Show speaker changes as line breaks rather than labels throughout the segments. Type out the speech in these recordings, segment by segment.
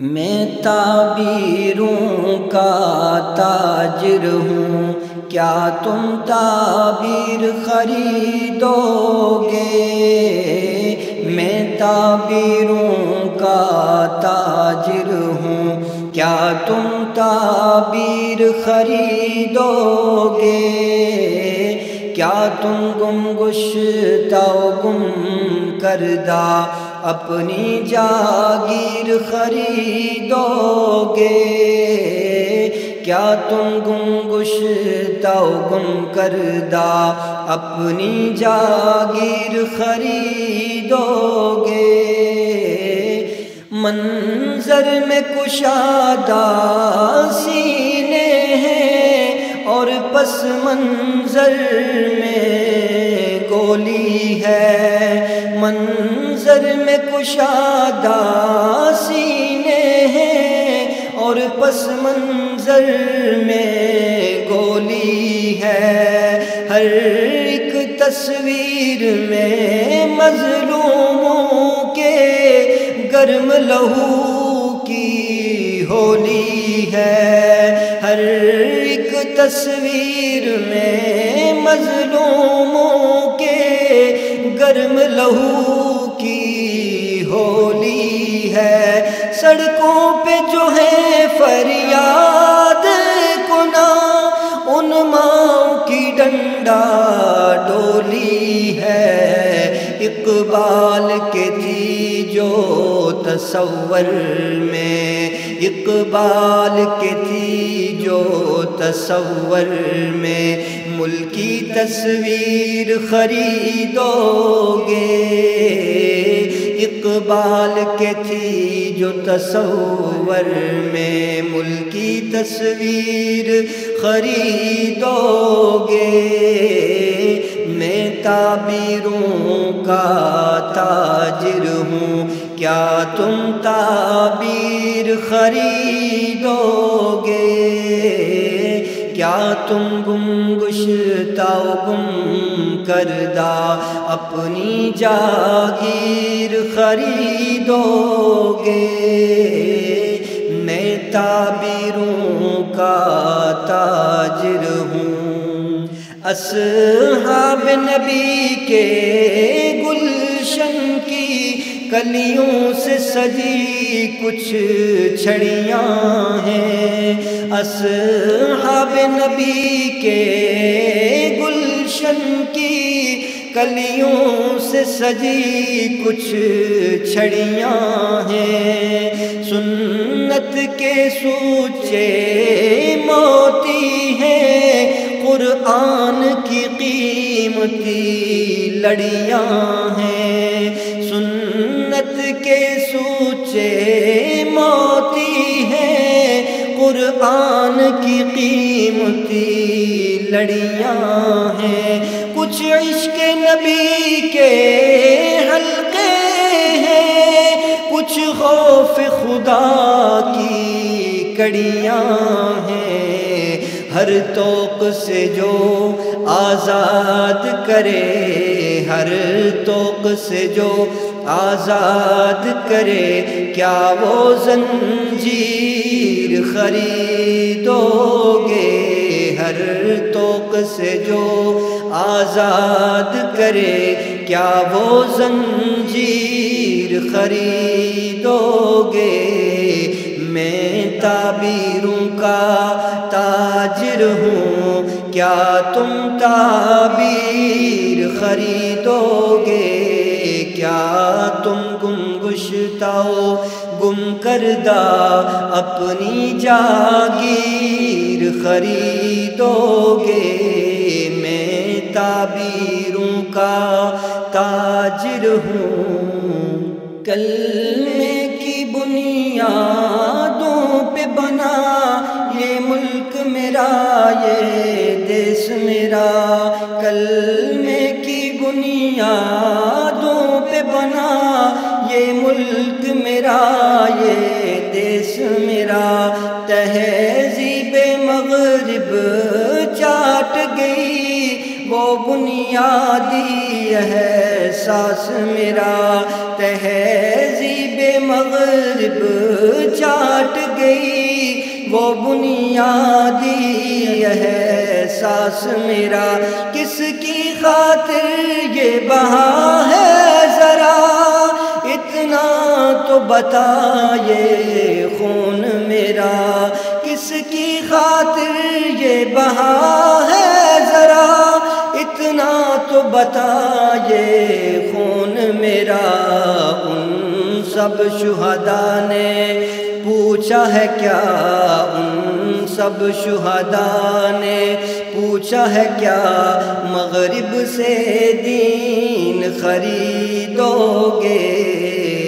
میں تعبیروں کا تاجر ہوں۔ کیا تم تعبیر خریدو گے میں تعبیروں کا تاجر ہوں۔ کیا تم تعبیر خریدو گے کیا تم گم گشتا گم کردہ؟ اپنی جاگیر خریدو گے کیا تم گم گشتا گم کردہ اپنی جاگیر خریدو گے منظر میں کشادہ سینے ہیں اور پس منظر میں گولی ہے۔ منظر میں کشادہ سینے ہیں اور پس منظر میں گولی ہے۔ ہر ایک تصویر میں مظلوموں کے گرم لہو کی ہولی ہے۔ ہر ایک تصویر میں مظلوموں کے گرم لہو سڑکوں پہ جو ہے فریاد کنا، ان ماں کی ڈنڈا ڈولی ہے۔ اقبال کے تھی جو تصور میں، اقبال کے تھی جو تصور میں ملکی تصویر خریدو گے۔ اقبال کے تھی جو تصور میں ملکی تصویر خریدو گے۔ میں تعبیروں کا تاجر ہوں، کیا تم تعبیر خریدو گے؟ کیا تم گم گشتا گم کردہ اپنی جاگیر خریدو گے میں تعبیروں کا تاجر ہوں۔ اصحاب نبی کے گلشن کی کلیوں سے سجی کچھ چھڑیاں ہیں۔ اصحاب نبی کے گلشن کی کلیوں سے سجی کچھ چھڑیاں ہیں۔ سنت کے سوچے موتی ہیں۔ قرآن کی قیمتی لڑیاں ہیں۔ سنت کے سوچے موتی ہیں۔ قرآن کی قیمتی لڑیاں ہیں۔ کچھ عشق نبی کے حلقے ہیں۔ کچھ خوف خدا کی کڑیاں ہیں۔ ہر توق سے جو آزاد کرے، ہر توق سے جو آزاد کرے، کیا وہ زنجیر خریدو گے ہر توق سے جو آزاد کرے، کیا وہ زنجیر خریدو گے میں تعبیروں کا تاجر ہوں، کیا تم تعبیر خریدو گے گم گم کردہ اپنی جاگیر خریدو گے میں تعبیروں کا تاجر ہوں۔ کلمے کی بنیادوں پہ بنا یہ ملک میرا، یہ دیس میرا۔ کلمے کی بنیادوں پہ بنا یہ ملک میرا، یہ دیس میرا۔ تہذیب مغرب چاٹ گئی، وہ بنیادی احساس میرا۔ تہذیب مغرب چاٹ گئی، وہ بنیادی ہے ساس میرا۔ کس کی خاطر یہ بہا تو بتا یہ خون میرا، کس کی خاطر یہ بہا ہے ذرا؟ اتنا تو بتا یہ خون میرا۔ ان سب شہدا نے پوچھا ہے کیا؟ ان سب شہدا نے پوچھا ہے کیا؟ مغرب سے دین خریدو گے۔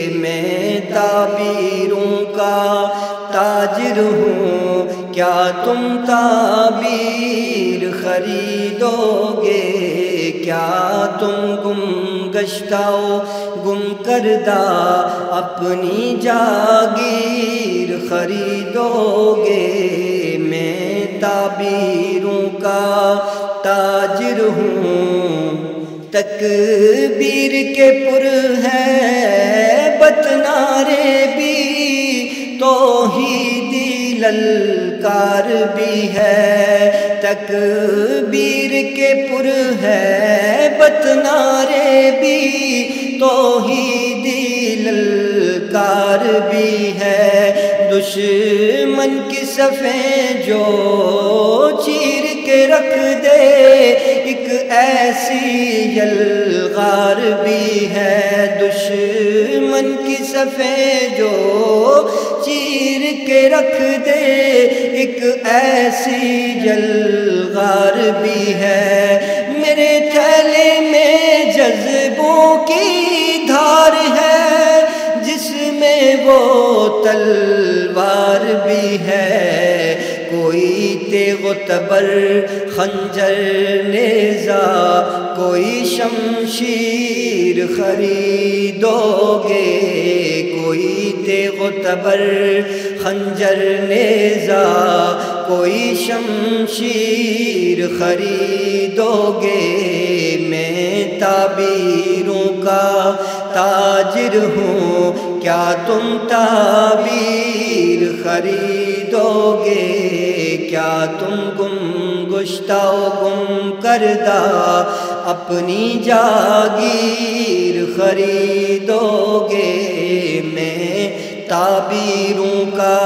تعبیروں کا تاجر ہوں۔ کیا تم تعبیر خریدو گے کیا تم گم گشتاؤ؟ گم کردہ اپنی جاگیر خریدو گے میں تعبیروں کا تاجر ہوں۔ تکبیر کے پر ہے بتنارے بھی تو ہی للکار بھی ہے، تکبیر کے پر ہے بتنارے بھی تو ہی للکار بھی ہے۔ دشمن کی صفیں جو رکھ دے۔ ایک ایسی یلغار بھی ہے دشمن کی صفیں جو چیر کے رکھ دے۔ ایک ایسی یلغار بھی ہے میرے تھیلے میں جذبوں کی دھار ہے، جس میں وہ تلوار بھی ہے۔ کوئی تیغ و تبر خنجر نیزا، کوئی شمشیر خریدو گے کوئی تیغ و تبر خنجر نیزا، کوئی شمشیر خریدو گے میں تعبیروں کا تاجر ہوں، کیا تم تعبیر خریدو گے کیا تم گم گشتہ گم کردہ اپنی جاگیر خریدو گے میں تعبیروں کا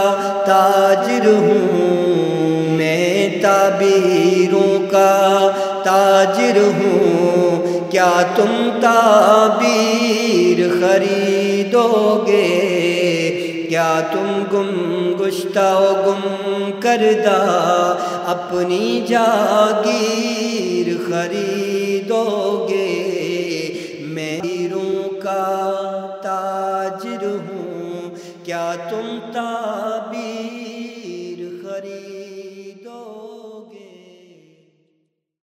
تاجر ہوں، میں تعبیروں کا تاجر ہوں۔ کیا تم تعبیر خریدو گے کیا تم گم گشتہ گم کردہ اپنی جاگیر خرید